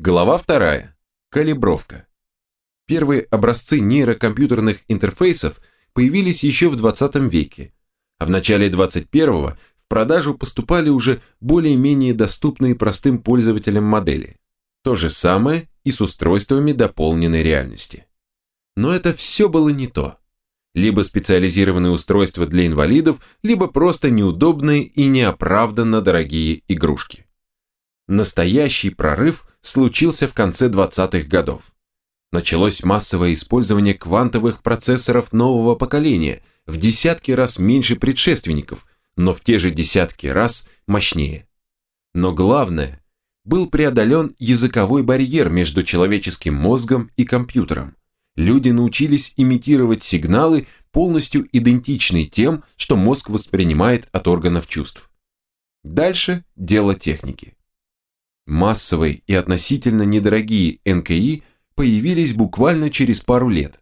Глава вторая. Калибровка. Первые образцы нейрокомпьютерных интерфейсов появились еще в 20 веке, а в начале 21-го в продажу поступали уже более-менее доступные простым пользователям модели. То же самое и с устройствами дополненной реальности. Но это все было не то. Либо специализированные устройства для инвалидов, либо просто неудобные и неоправданно дорогие игрушки. Настоящий прорыв случился в конце 20-х годов. Началось массовое использование квантовых процессоров нового поколения, в десятки раз меньше предшественников, но в те же десятки раз мощнее. Но главное, был преодолен языковой барьер между человеческим мозгом и компьютером. Люди научились имитировать сигналы, полностью идентичные тем, что мозг воспринимает от органов чувств. Дальше дело техники. Массовые и относительно недорогие НКИ появились буквально через пару лет.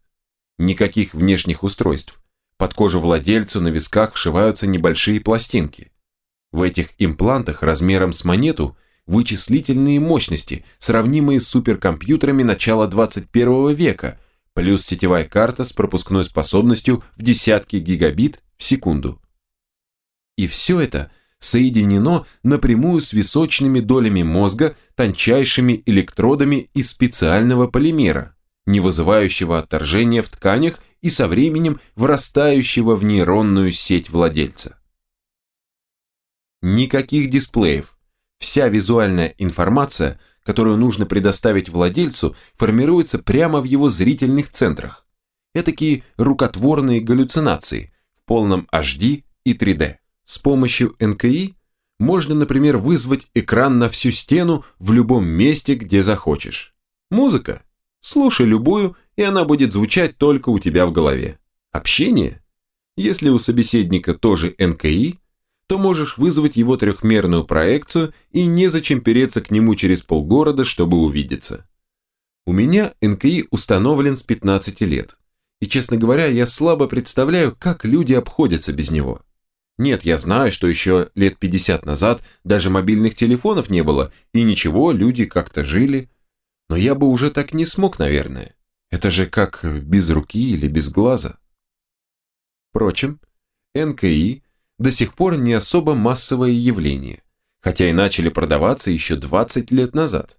Никаких внешних устройств. Под кожу владельцу на висках вшиваются небольшие пластинки. В этих имплантах размером с монету вычислительные мощности, сравнимые с суперкомпьютерами начала 21 века, плюс сетевая карта с пропускной способностью в десятки гигабит в секунду. И все это – соединено напрямую с височными долями мозга тончайшими электродами из специального полимера, не вызывающего отторжения в тканях и со временем врастающего в нейронную сеть владельца. Никаких дисплеев. Вся визуальная информация, которую нужно предоставить владельцу, формируется прямо в его зрительных центрах. Этакие рукотворные галлюцинации в полном HD и 3D. С помощью НКИ можно, например, вызвать экран на всю стену в любом месте, где захочешь. Музыка? Слушай любую, и она будет звучать только у тебя в голове. Общение? Если у собеседника тоже НКИ, то можешь вызвать его трехмерную проекцию и незачем переться к нему через полгорода, чтобы увидеться. У меня НКИ установлен с 15 лет, и, честно говоря, я слабо представляю, как люди обходятся без него. Нет, я знаю, что еще лет 50 назад даже мобильных телефонов не было, и ничего, люди как-то жили. Но я бы уже так не смог, наверное. Это же как без руки или без глаза. Впрочем, НКИ до сих пор не особо массовое явление, хотя и начали продаваться еще 20 лет назад.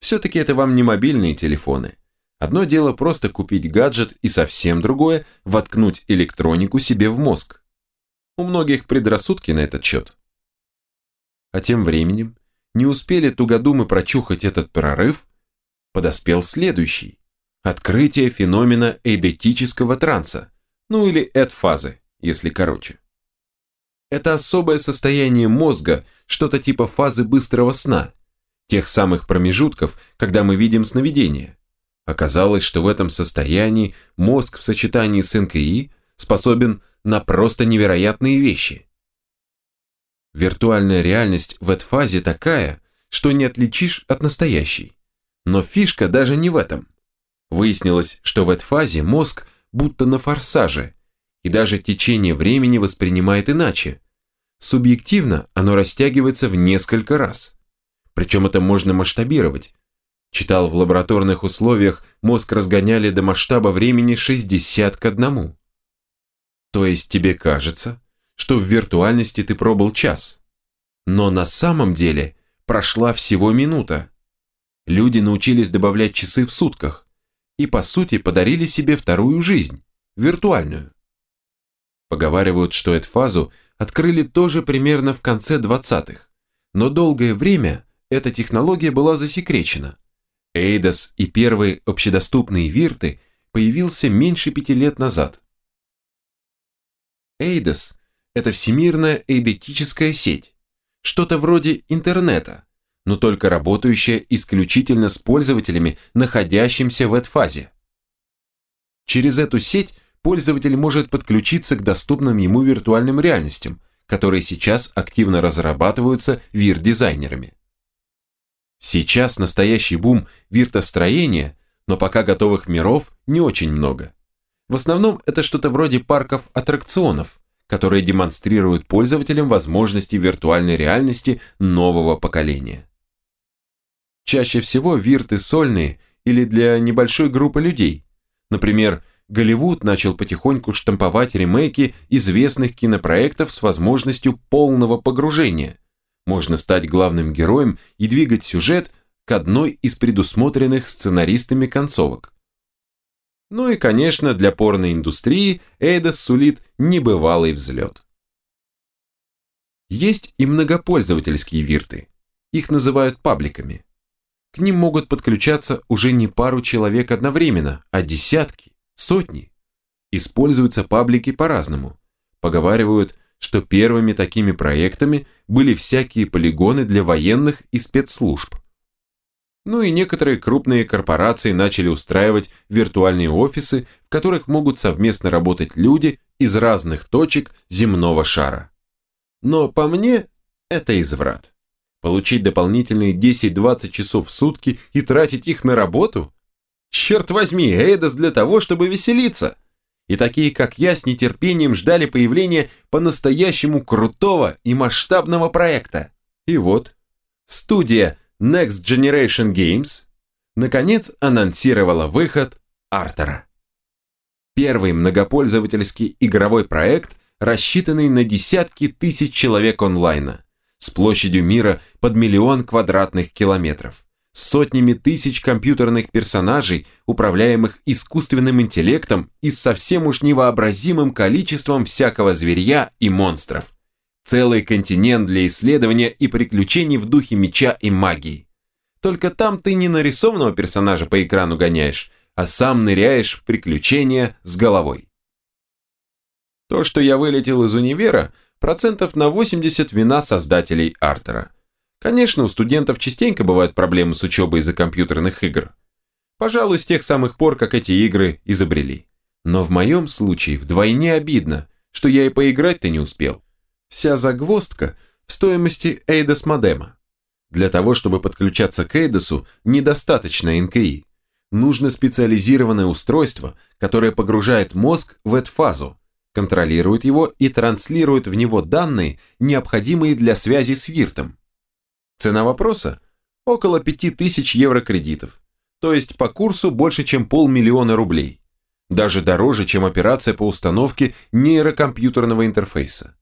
Все-таки это вам не мобильные телефоны. Одно дело просто купить гаджет и совсем другое – воткнуть электронику себе в мозг. У многих предрассудки на этот счет. А тем временем, не успели тугодумы прочухать этот прорыв, подоспел следующий. Открытие феномена эйдетического транса, ну или эд-фазы, если короче. Это особое состояние мозга, что-то типа фазы быстрого сна, тех самых промежутков, когда мы видим сновидение. Оказалось, что в этом состоянии мозг в сочетании с НКИ способен на просто невероятные вещи. Виртуальная реальность в этой фазе такая, что не отличишь от настоящей. Но фишка даже не в этом. Выяснилось, что в этой фазе мозг будто на форсаже, и даже течение времени воспринимает иначе. Субъективно оно растягивается в несколько раз. Причем это можно масштабировать. Читал в лабораторных условиях, мозг разгоняли до масштаба времени 60 к 1. То есть тебе кажется, что в виртуальности ты пробыл час. Но на самом деле прошла всего минута. Люди научились добавлять часы в сутках и по сути подарили себе вторую жизнь, виртуальную. Поговаривают, что эту фазу открыли тоже примерно в конце 20-х, но долгое время эта технология была засекречена. Эйдос и первые общедоступные вирты появился меньше пяти лет назад. Эйдос – это всемирная эйдетическая сеть, что-то вроде интернета, но только работающая исключительно с пользователями, находящимися в этой-фазе. Через эту сеть пользователь может подключиться к доступным ему виртуальным реальностям, которые сейчас активно разрабатываются вир-дизайнерами. Сейчас настоящий бум виртостроения, но пока готовых миров не очень много. В основном это что-то вроде парков аттракционов, которые демонстрируют пользователям возможности виртуальной реальности нового поколения. Чаще всего вирты сольные или для небольшой группы людей. Например, Голливуд начал потихоньку штамповать ремейки известных кинопроектов с возможностью полного погружения. Можно стать главным героем и двигать сюжет к одной из предусмотренных сценаристами концовок. Ну и, конечно, для порноиндустрии Эйдос сулит небывалый взлет. Есть и многопользовательские вирты. Их называют пабликами. К ним могут подключаться уже не пару человек одновременно, а десятки, сотни. Используются паблики по-разному. Поговаривают, что первыми такими проектами были всякие полигоны для военных и спецслужб. Ну и некоторые крупные корпорации начали устраивать виртуальные офисы, в которых могут совместно работать люди из разных точек земного шара. Но по мне это изврат. Получить дополнительные 10-20 часов в сутки и тратить их на работу? Черт возьми, Эйдос для того, чтобы веселиться. И такие, как я, с нетерпением ждали появления по-настоящему крутого и масштабного проекта. И вот, студия Next Generation Games наконец анонсировала выход Артера. Первый многопользовательский игровой проект, рассчитанный на десятки тысяч человек онлайна, с площадью мира под миллион квадратных километров, с сотнями тысяч компьютерных персонажей, управляемых искусственным интеллектом и совсем уж невообразимым количеством всякого зверья и монстров – Целый континент для исследования и приключений в духе меча и магии. Только там ты не нарисованного персонажа по экрану гоняешь, а сам ныряешь в приключения с головой. То, что я вылетел из универа, процентов на 80 вина создателей Артера. Конечно, у студентов частенько бывают проблемы с учебой из-за компьютерных игр. Пожалуй, с тех самых пор, как эти игры изобрели. Но в моем случае вдвойне обидно, что я и поиграть-то не успел. Вся загвоздка в стоимости Эйдос модема. Для того, чтобы подключаться к Эйдосу, недостаточно НКИ. Нужно специализированное устройство, которое погружает мозг в эту фазу, контролирует его и транслирует в него данные, необходимые для связи с виртом. Цена вопроса – около 5000 евро кредитов, то есть по курсу больше, чем полмиллиона рублей. Даже дороже, чем операция по установке нейрокомпьютерного интерфейса.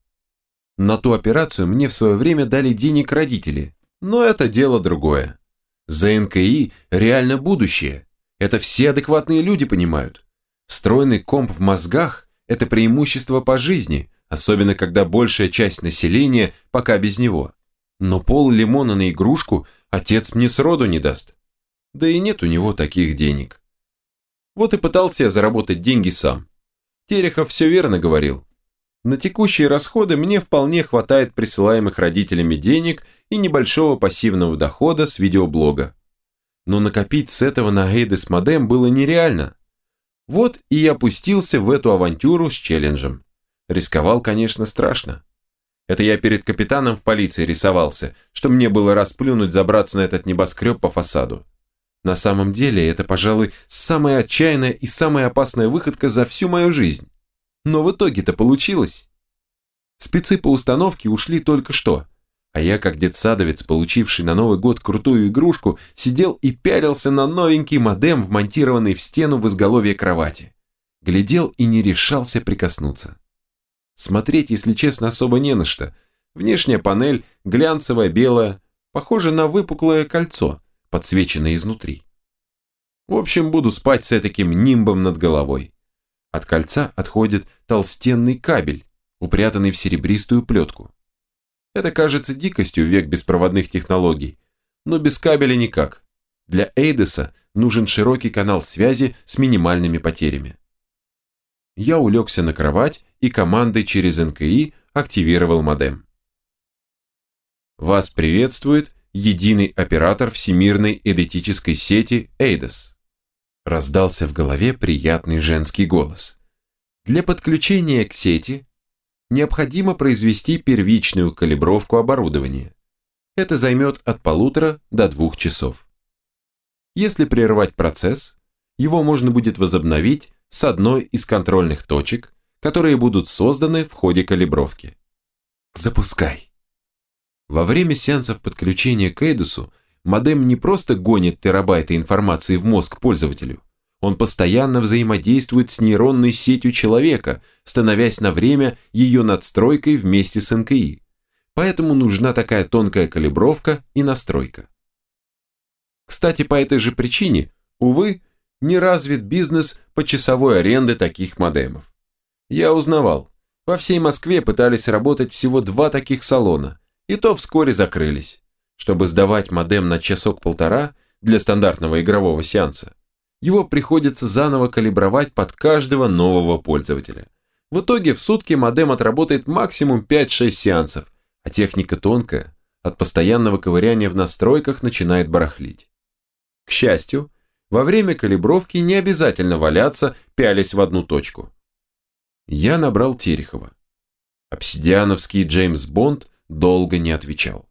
На ту операцию мне в свое время дали денег родители, но это дело другое. За НКИ реально будущее. Это все адекватные люди понимают. Встроенный комп в мозгах – это преимущество по жизни, особенно когда большая часть населения пока без него. Но пол лимона на игрушку отец мне сроду не даст. Да и нет у него таких денег. Вот и пытался я заработать деньги сам. Терехов все верно говорил. На текущие расходы мне вполне хватает присылаемых родителями денег и небольшого пассивного дохода с видеоблога. Но накопить с этого на Эйдес Модем было нереально. Вот и я опустился в эту авантюру с челленджем. Рисковал, конечно, страшно. Это я перед капитаном в полиции рисовался, что мне было расплюнуть забраться на этот небоскреб по фасаду. На самом деле, это, пожалуй, самая отчаянная и самая опасная выходка за всю мою жизнь. Но в итоге-то получилось. Спецы по установке ушли только что, а я, как детсадовец, получивший на Новый год крутую игрушку, сидел и пялился на новенький модем, вмонтированный в стену в изголовье кровати. Глядел и не решался прикоснуться. Смотреть, если честно, особо не на что. Внешняя панель, глянцевая, белая, похоже на выпуклое кольцо, подсвеченное изнутри. В общем, буду спать с таким нимбом над головой. От кольца отходит толстенный кабель, упрятанный в серебристую плетку. Это кажется дикостью век беспроводных технологий, но без кабеля никак. Для Эйдеса нужен широкий канал связи с минимальными потерями. Я улегся на кровать и командой через НКИ активировал модем. Вас приветствует единый оператор всемирной эдетической сети Эйдес. Раздался в голове приятный женский голос. Для подключения к сети необходимо произвести первичную калибровку оборудования. Это займет от полутора до двух часов. Если прервать процесс, его можно будет возобновить с одной из контрольных точек, которые будут созданы в ходе калибровки. Запускай. Во время сеансов подключения к Эйдусу модем не просто гонит терабайты информации в мозг пользователю, он постоянно взаимодействует с нейронной сетью человека, становясь на время ее надстройкой вместе с НКИ. Поэтому нужна такая тонкая калибровка и настройка. Кстати, по этой же причине, увы, не развит бизнес по часовой аренды таких модемов. Я узнавал, во всей Москве пытались работать всего два таких салона, и то вскоре закрылись. Чтобы сдавать модем на часок-полтора для стандартного игрового сеанса, его приходится заново калибровать под каждого нового пользователя. В итоге в сутки модем отработает максимум 5-6 сеансов, а техника тонкая, от постоянного ковыряния в настройках начинает барахлить. К счастью, во время калибровки не обязательно валяться, пялясь в одну точку. Я набрал Терехова. Обсидиановский Джеймс Бонд долго не отвечал.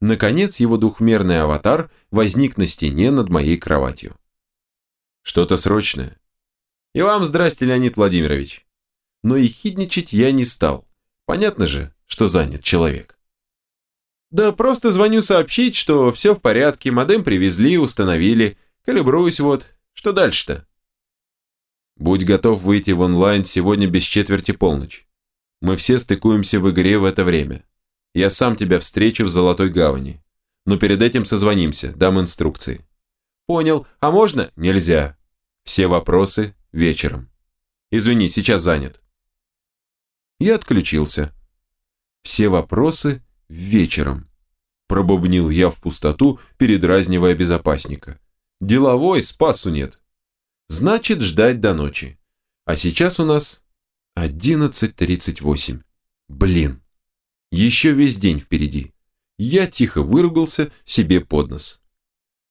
Наконец его двухмерный аватар возник на стене над моей кроватью. Что-то срочное. И вам здрасте, Леонид Владимирович. Но и хидничать я не стал. Понятно же, что занят человек. Да просто звоню сообщить, что все в порядке, модем привезли, установили, калибруюсь вот. Что дальше-то? Будь готов выйти в онлайн сегодня без четверти полночь. Мы все стыкуемся в игре в это время. Я сам тебя встречу в Золотой Гавани. Но перед этим созвонимся, дам инструкции. Понял. А можно? Нельзя. Все вопросы вечером. Извини, сейчас занят. Я отключился. Все вопросы вечером. Пробубнил я в пустоту, передразнивая безопасника. Деловой, спасу нет. Значит, ждать до ночи. А сейчас у нас 11.38. Блин. Еще весь день впереди. Я тихо выругался себе под нос.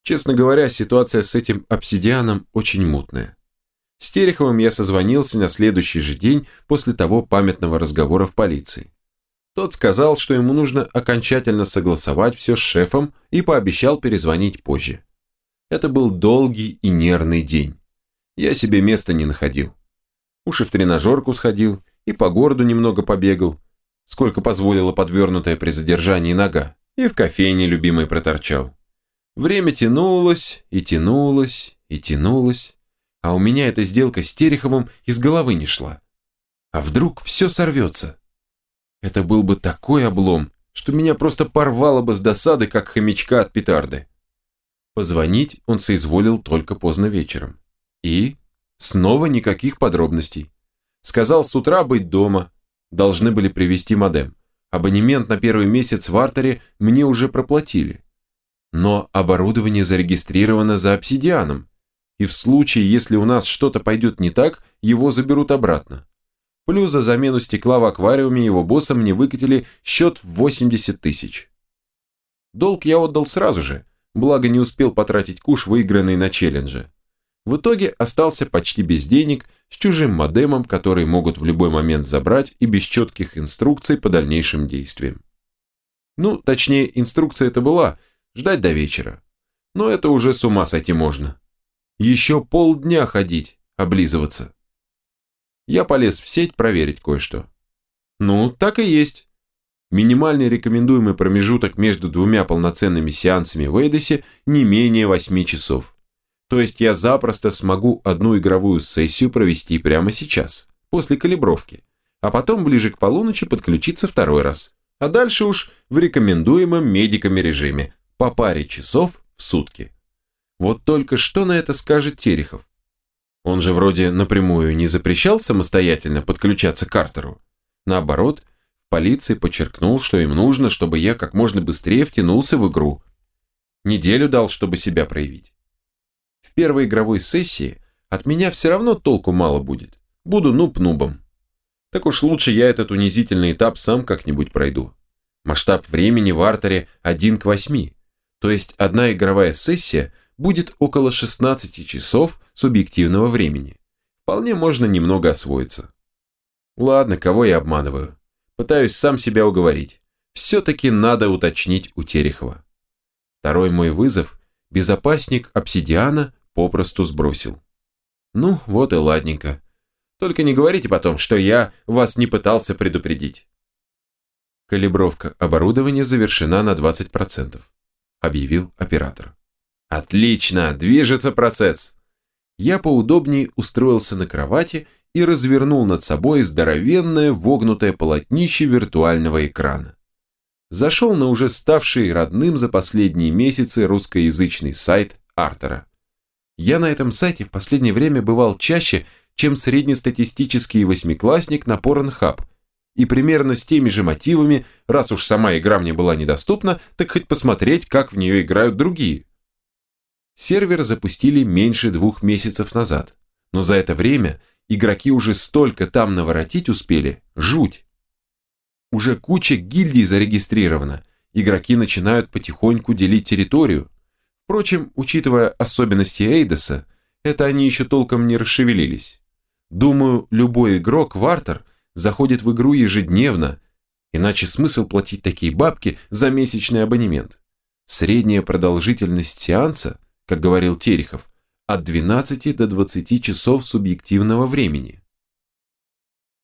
Честно говоря, ситуация с этим обсидианом очень мутная. С Тереховым я созвонился на следующий же день после того памятного разговора в полиции. Тот сказал, что ему нужно окончательно согласовать все с шефом и пообещал перезвонить позже. Это был долгий и нервный день. Я себе места не находил. Уж в тренажерку сходил, и по городу немного побегал, сколько позволила подвернутая при задержании нога, и в кофейне любимой проторчал. Время тянулось и тянулось и тянулось, а у меня эта сделка с Тереховым из головы не шла. А вдруг все сорвется? Это был бы такой облом, что меня просто порвало бы с досады, как хомячка от петарды. Позвонить он соизволил только поздно вечером. И снова никаких подробностей. Сказал с утра быть дома. Должны были привезти модем. Абонемент на первый месяц в артере мне уже проплатили. Но оборудование зарегистрировано за обсидианом, и в случае, если у нас что-то пойдет не так, его заберут обратно. Плюс за замену стекла в аквариуме его босса мне выкатили счет в 80 тысяч. Долг я отдал сразу же, благо не успел потратить куш, выигранный на челлендже. В итоге остался почти без денег, с чужим модемом, который могут в любой момент забрать и без четких инструкций по дальнейшим действиям. Ну, точнее, инструкция это была – ждать до вечера. Но это уже с ума сойти можно. Еще полдня ходить, облизываться. Я полез в сеть проверить кое-что. Ну, так и есть. Минимальный рекомендуемый промежуток между двумя полноценными сеансами в Эйдосе не менее 8 часов. То есть я запросто смогу одну игровую сессию провести прямо сейчас, после калибровки, а потом ближе к полуночи подключиться второй раз. А дальше уж в рекомендуемом медиками режиме, по паре часов в сутки. Вот только что на это скажет Терехов? Он же вроде напрямую не запрещал самостоятельно подключаться к Картеру. Наоборот, полиции подчеркнул, что им нужно, чтобы я как можно быстрее втянулся в игру. Неделю дал, чтобы себя проявить. Первой игровой сессии от меня все равно толку мало будет. Буду нуб-нубом. Так уж лучше я этот унизительный этап сам как-нибудь пройду. Масштаб времени в артере 1 к 8 то есть одна игровая сессия будет около 16 часов субъективного времени. Вполне можно немного освоиться. Ладно, кого я обманываю. Пытаюсь сам себя уговорить. Все-таки надо уточнить у Терехова. Второй мой вызов безопасник обсидиана попросту сбросил. Ну, вот и ладненько. Только не говорите потом, что я вас не пытался предупредить. Калибровка оборудования завершена на 20%. объявил оператор. Отлично, движется процесс. Я поудобнее устроился на кровати и развернул над собой здоровенное вогнутое полотнище виртуального экрана. Зашел на уже ставший родным за последние месяцы русскоязычный сайт Артера. Я на этом сайте в последнее время бывал чаще, чем среднестатистический восьмиклассник на Pornhub, и примерно с теми же мотивами, раз уж сама игра мне была недоступна, так хоть посмотреть, как в нее играют другие. Сервер запустили меньше двух месяцев назад, но за это время игроки уже столько там наворотить успели, жуть. Уже куча гильдий зарегистрирована, игроки начинают потихоньку делить территорию. Впрочем, учитывая особенности Эйдоса, это они еще толком не расшевелились. Думаю, любой игрок в Артер заходит в игру ежедневно, иначе смысл платить такие бабки за месячный абонемент. Средняя продолжительность сеанса, как говорил Терехов, от 12 до 20 часов субъективного времени.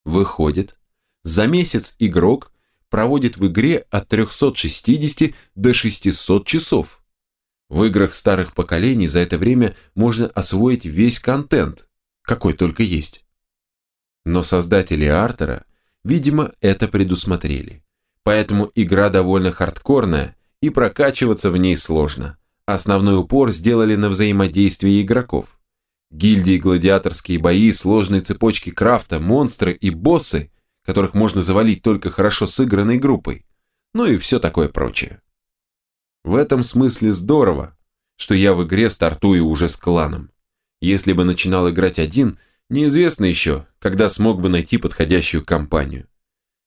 Выходит, за месяц игрок проводит в игре от 360 до 600 часов. В играх старых поколений за это время можно освоить весь контент, какой только есть. Но создатели Артера, видимо, это предусмотрели. Поэтому игра довольно хардкорная и прокачиваться в ней сложно. Основной упор сделали на взаимодействие игроков. Гильдии, гладиаторские бои, сложные цепочки крафта, монстры и боссы которых можно завалить только хорошо сыгранной группой, ну и все такое прочее. В этом смысле здорово, что я в игре стартую уже с кланом. Если бы начинал играть один, неизвестно еще, когда смог бы найти подходящую компанию.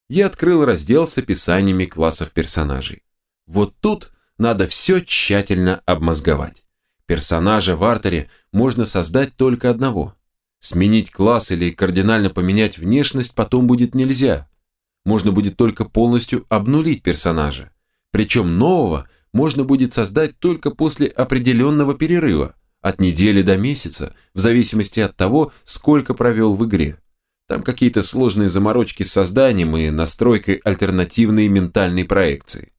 Я открыл раздел с описаниями классов персонажей. Вот тут надо все тщательно обмозговать. Персонажа в артере можно создать только одного. Сменить класс или кардинально поменять внешность потом будет нельзя. Можно будет только полностью обнулить персонажа. Причем нового можно будет создать только после определенного перерыва, от недели до месяца, в зависимости от того, сколько провел в игре. Там какие-то сложные заморочки с созданием и настройкой альтернативной ментальной проекции.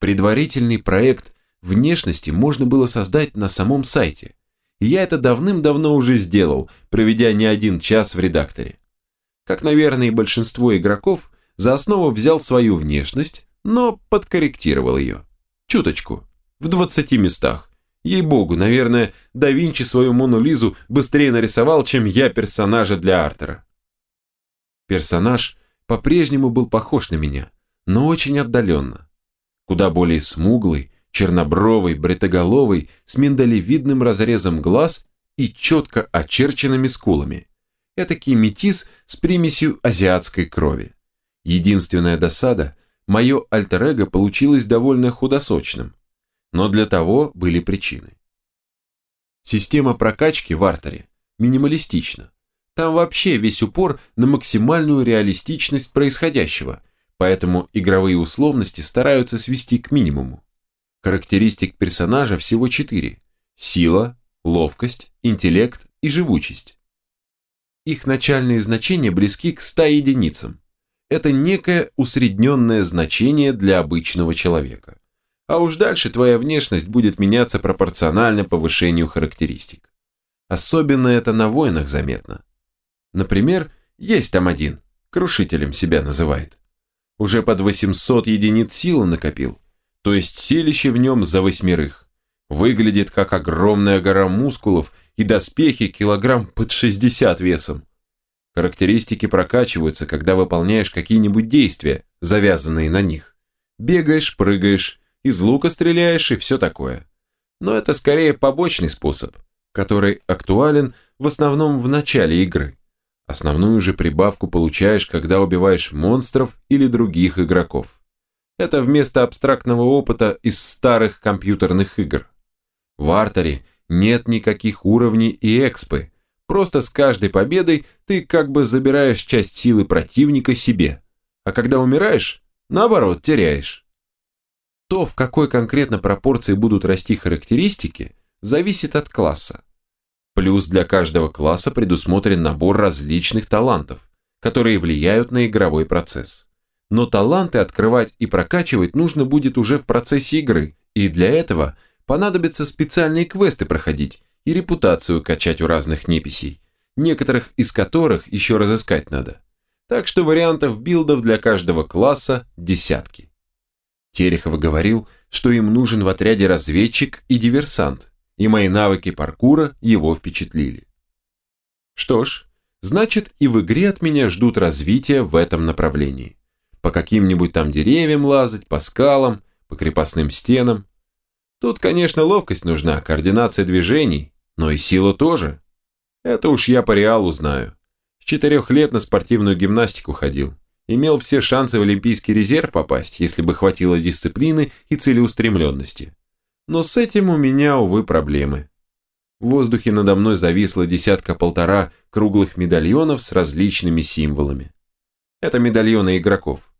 Предварительный проект внешности можно было создать на самом сайте, я это давным-давно уже сделал, проведя не один час в редакторе. Как, наверное, и большинство игроков, за основу взял свою внешность, но подкорректировал ее. Чуточку. В 20 местах. Ей-богу, наверное, да Винчи свою Мону Лизу быстрее нарисовал, чем я персонажа для Артера. Персонаж по-прежнему был похож на меня, но очень отдаленно. Куда более смуглый, чернобровый, бритоголовый, с миндалевидным разрезом глаз и четко очерченными скулами. Этакий метис с примесью азиатской крови. Единственная досада – мое альтер-эго получилось довольно худосочным. Но для того были причины. Система прокачки в артере минималистична. Там вообще весь упор на максимальную реалистичность происходящего, поэтому игровые условности стараются свести к минимуму. Характеристик персонажа всего четыре. Сила, ловкость, интеллект и живучесть. Их начальные значения близки к 100 единицам. Это некое усредненное значение для обычного человека. А уж дальше твоя внешность будет меняться пропорционально повышению характеристик. Особенно это на войнах заметно. Например, есть там один, крушителем себя называет. Уже под 800 единиц силы накопил то есть селище в нем за восьмерых. Выглядит как огромная гора мускулов и доспехи килограмм под 60 весом. Характеристики прокачиваются, когда выполняешь какие-нибудь действия, завязанные на них. Бегаешь, прыгаешь, из лука стреляешь и все такое. Но это скорее побочный способ, который актуален в основном в начале игры. Основную же прибавку получаешь, когда убиваешь монстров или других игроков. Это вместо абстрактного опыта из старых компьютерных игр. В артере нет никаких уровней и экспы, просто с каждой победой ты как бы забираешь часть силы противника себе, а когда умираешь, наоборот, теряешь. То, в какой конкретно пропорции будут расти характеристики, зависит от класса. Плюс для каждого класса предусмотрен набор различных талантов, которые влияют на игровой процесс но таланты открывать и прокачивать нужно будет уже в процессе игры, И для этого понадобятся специальные квесты проходить и репутацию качать у разных неписей, некоторых из которых еще разыскать надо. Так что вариантов билдов для каждого класса десятки. Терехов говорил, что им нужен в отряде разведчик и диверсант, и мои навыки паркура его впечатлили. Что ж, значит и в игре от меня ждут развития в этом направлении. По каким-нибудь там деревьям лазать, по скалам, по крепостным стенам. Тут, конечно, ловкость нужна, координация движений, но и сила тоже. Это уж я по реалу знаю. С четырех лет на спортивную гимнастику ходил. Имел все шансы в Олимпийский резерв попасть, если бы хватило дисциплины и целеустремленности. Но с этим у меня, увы, проблемы. В воздухе надо мной зависло десятка-полтора круглых медальонов с различными символами. Это медальоны игроков.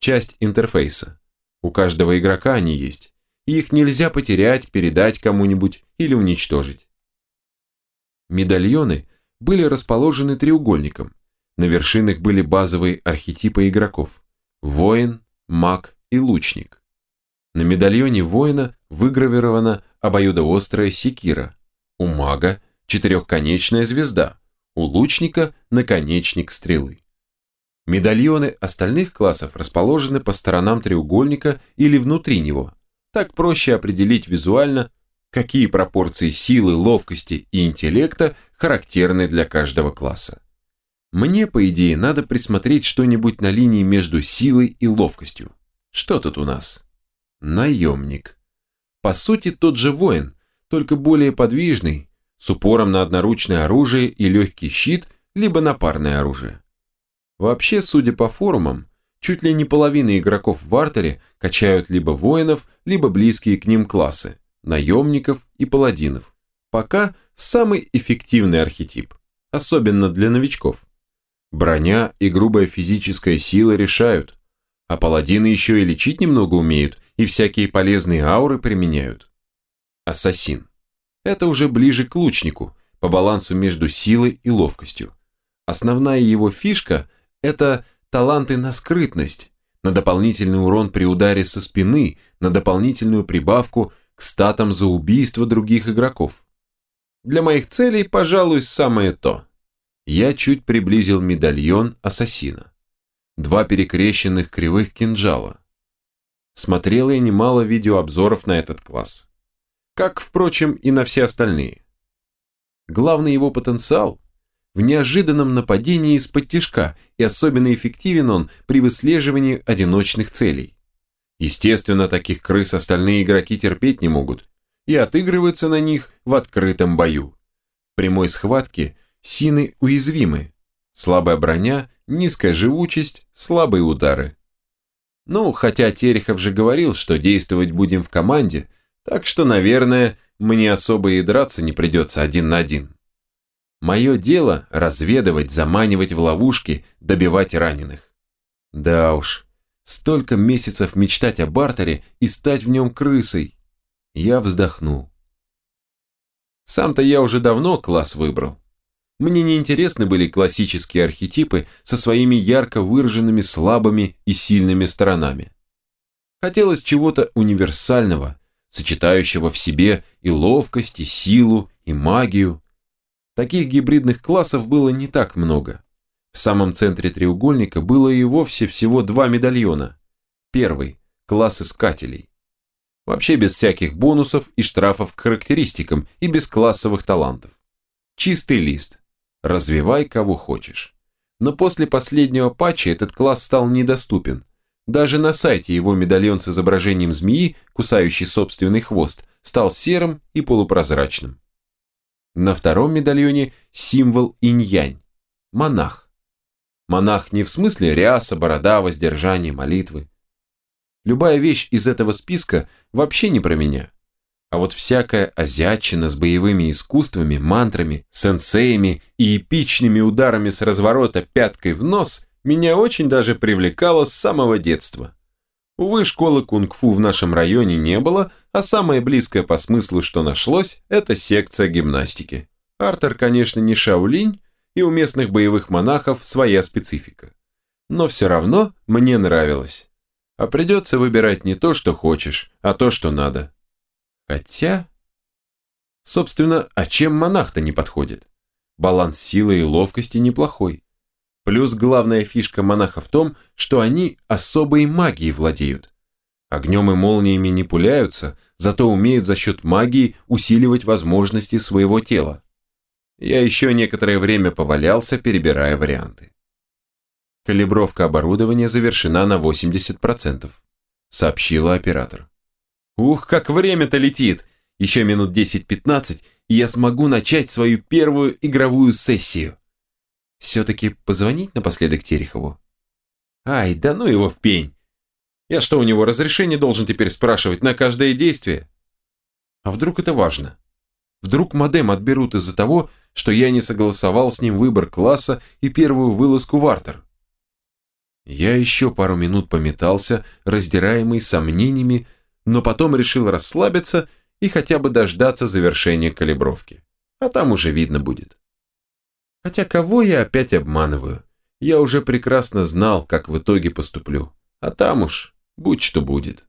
Часть интерфейса. У каждого игрока они есть, их нельзя потерять, передать кому-нибудь или уничтожить. Медальоны были расположены треугольником. На вершинах были базовые архетипы игроков – воин, маг и лучник. На медальоне воина выгравирована обоюдоострая секира, у мага – четырехконечная звезда, у лучника – наконечник стрелы. Медальоны остальных классов расположены по сторонам треугольника или внутри него. Так проще определить визуально, какие пропорции силы, ловкости и интеллекта характерны для каждого класса. Мне, по идее, надо присмотреть что-нибудь на линии между силой и ловкостью. Что тут у нас? Наемник. По сути, тот же воин, только более подвижный, с упором на одноручное оружие и легкий щит, либо на парное оружие. Вообще, судя по форумам, чуть ли не половина игроков в артере качают либо воинов, либо близкие к ним классы, наемников и паладинов. Пока самый эффективный архетип, особенно для новичков. Броня и грубая физическая сила решают, а паладины еще и лечить немного умеют и всякие полезные ауры применяют. Ассасин. Это уже ближе к лучнику, по балансу между силой и ловкостью. Основная его фишка – это таланты на скрытность, на дополнительный урон при ударе со спины, на дополнительную прибавку к статам за убийство других игроков. Для моих целей, пожалуй, самое то. Я чуть приблизил медальон ассасина. Два перекрещенных кривых кинжала. Смотрел я немало видеообзоров на этот класс. Как, впрочем, и на все остальные. Главный его потенциал в неожиданном нападении из-под тяжка, и особенно эффективен он при выслеживании одиночных целей. Естественно, таких крыс остальные игроки терпеть не могут и отыгрываются на них в открытом бою. В прямой схватке сины уязвимы. Слабая броня, низкая живучесть, слабые удары. Ну, хотя Терехов же говорил, что действовать будем в команде, так что, наверное, мне особо и драться не придется один на один. Мое дело – разведывать, заманивать в ловушки, добивать раненых. Да уж, столько месяцев мечтать о бартере и стать в нем крысой. Я вздохнул. Сам-то я уже давно класс выбрал. Мне не интересны были классические архетипы со своими ярко выраженными слабыми и сильными сторонами. Хотелось чего-то универсального, сочетающего в себе и ловкость, и силу, и магию, Таких гибридных классов было не так много. В самом центре треугольника было и вовсе всего два медальона. Первый – класс искателей. Вообще без всяких бонусов и штрафов к характеристикам и без классовых талантов. Чистый лист. Развивай кого хочешь. Но после последнего патча этот класс стал недоступен. Даже на сайте его медальон с изображением змеи, кусающей собственный хвост, стал серым и полупрозрачным. На втором медальоне символ инь-янь – монах. Монах не в смысле ряса, борода, воздержание, молитвы. Любая вещь из этого списка вообще не про меня. А вот всякая азиатчина с боевыми искусствами, мантрами, сенсеями и эпичными ударами с разворота пяткой в нос меня очень даже привлекала с самого детства. Увы, школы кунг-фу в нашем районе не было, а самое близкое по смыслу, что нашлось, это секция гимнастики. Артер, конечно, не Шаолинь, и у местных боевых монахов своя специфика. Но все равно мне нравилось. А придется выбирать не то, что хочешь, а то, что надо. Хотя... Собственно, а чем монах-то не подходит? Баланс силы и ловкости неплохой. Плюс главная фишка монаха в том, что они особой магией владеют. Огнем и молниями не пуляются, зато умеют за счет магии усиливать возможности своего тела. Я еще некоторое время повалялся, перебирая варианты. Калибровка оборудования завершена на 80%, сообщила оператор. Ух, как время-то летит! Еще минут 10-15, и я смогу начать свою первую игровую сессию. Все-таки позвонить напоследок Терехову? Ай, да ну его в пень. Я что, у него разрешение должен теперь спрашивать на каждое действие? А вдруг это важно? Вдруг модем отберут из-за того, что я не согласовал с ним выбор класса и первую вылазку в артер? Я еще пару минут пометался, раздираемый сомнениями, но потом решил расслабиться и хотя бы дождаться завершения калибровки. А там уже видно будет. Хотя кого я опять обманываю? Я уже прекрасно знал, как в итоге поступлю. А там уж будь что будет.